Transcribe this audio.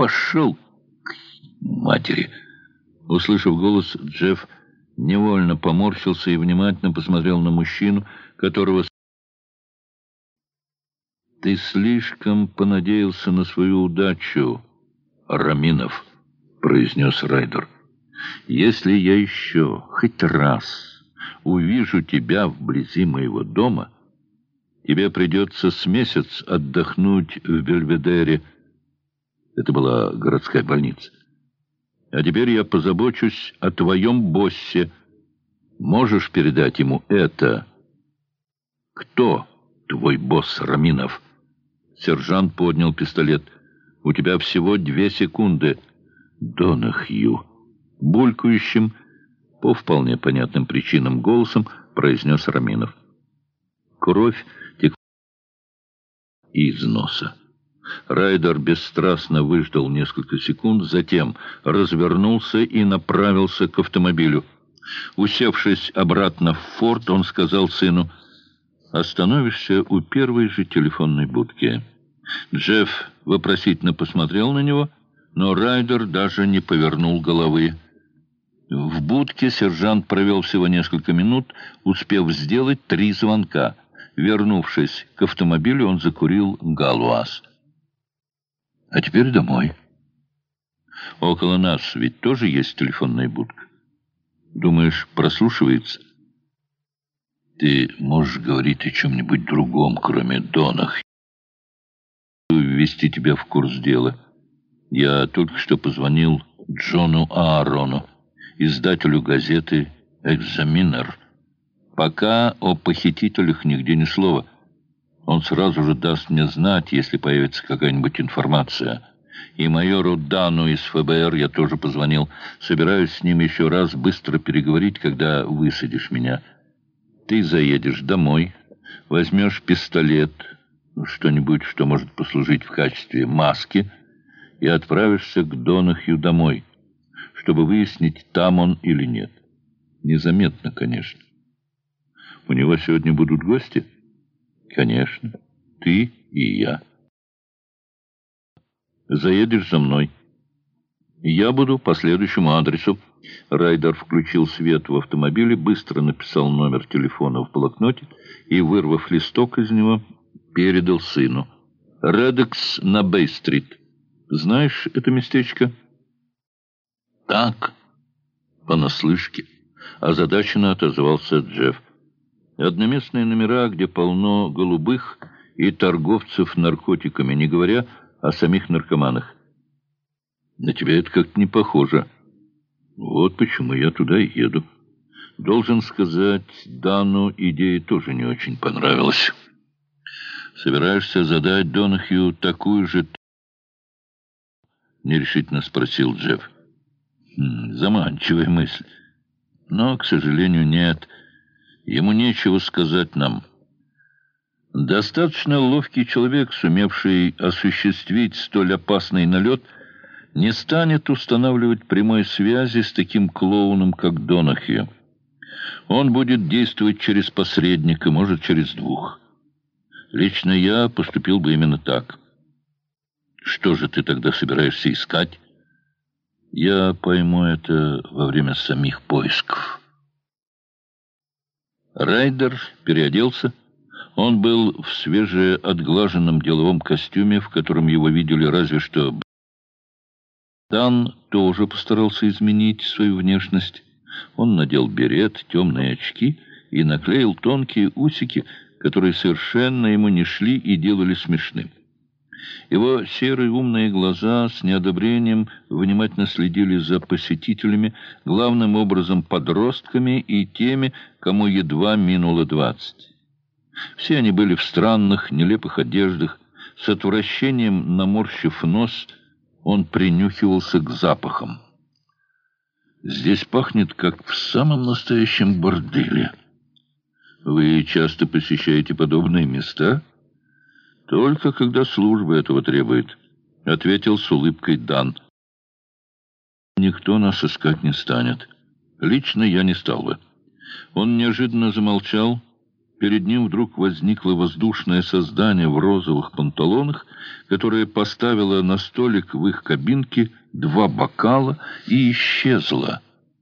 пошел к матери!» Услышав голос, Джефф невольно поморщился и внимательно посмотрел на мужчину, которого... «Ты слишком понадеялся на свою удачу, Раминов», — произнес Райдер. «Если я еще хоть раз увижу тебя вблизи моего дома, тебе придется с месяц отдохнуть в Бельведере». Это была городская больница. А теперь я позабочусь о твоем боссе. Можешь передать ему это? Кто твой босс, Раминов? Сержант поднял пистолет. У тебя всего две секунды. Донахью. Булькающим, по вполне понятным причинам голосом, произнес Раминов. Кровь текла из носа. Райдер бесстрастно выждал несколько секунд, затем развернулся и направился к автомобилю. Усевшись обратно в форт, он сказал сыну, «Остановишься у первой же телефонной будки». Джефф вопросительно посмотрел на него, но Райдер даже не повернул головы. В будке сержант провел всего несколько минут, успев сделать три звонка. Вернувшись к автомобилю, он закурил галуаз. А теперь домой. Около нас ведь тоже есть телефонная будка. Думаешь, прослушивается? Ты можешь говорить о чем-нибудь другом, кроме Донах. Ввести тебя в курс дела. Я только что позвонил Джону Аарону, издателю газеты «Экзаменер». Пока о похитителях нигде ни слова — он сразу же даст мне знать, если появится какая-нибудь информация. И майору Дану из ФБР я тоже позвонил. Собираюсь с ним еще раз быстро переговорить, когда высадишь меня. Ты заедешь домой, возьмешь пистолет, что-нибудь, что может послужить в качестве маски, и отправишься к Донахью домой, чтобы выяснить, там он или нет. Незаметно, конечно. У него сегодня будут гости?» Конечно, ты и я. Заедешь за мной. Я буду по следующему адресу. Райдер включил свет в автомобиле, быстро написал номер телефона в блокноте и, вырвав листок из него, передал сыну. «Редекс на Бей-стрит. Знаешь это местечко?» «Так, понаслышке», — озадаченно отозвался Джефф. Одноместные номера, где полно голубых и торговцев наркотиками, не говоря о самих наркоманах. На тебя это как-то не похоже. Вот почему я туда и еду. Должен сказать, Дану идея тоже не очень понравилась. Собираешься задать Донахью такую же... Нерешительно спросил Джефф. Хм, заманчивая мысль. Но, к сожалению, нет... Ему нечего сказать нам. Достаточно ловкий человек, сумевший осуществить столь опасный налет, не станет устанавливать прямой связи с таким клоуном, как Донахью. Он будет действовать через посредника, может, через двух. Лично я поступил бы именно так. Что же ты тогда собираешься искать? Я пойму это во время самих поисков». Райдер переоделся. Он был в свежеотглаженном деловом костюме, в котором его видели разве что... Дан тоже постарался изменить свою внешность. Он надел берет, темные очки и наклеил тонкие усики, которые совершенно ему не шли и делали смешным. Его серые умные глаза с неодобрением внимательно следили за посетителями, главным образом подростками и теми, кому едва минуло двадцать. Все они были в странных, нелепых одеждах, с отвращением наморщив нос, он принюхивался к запахам. «Здесь пахнет, как в самом настоящем борделе. Вы часто посещаете подобные места?» «Только когда служба этого требует», — ответил с улыбкой Дан. «Никто нас искать не станет. Лично я не стал бы». Он неожиданно замолчал, перед ним вдруг возникло воздушное создание в розовых панталонах, которое поставило на столик в их кабинке два бокала и исчезло.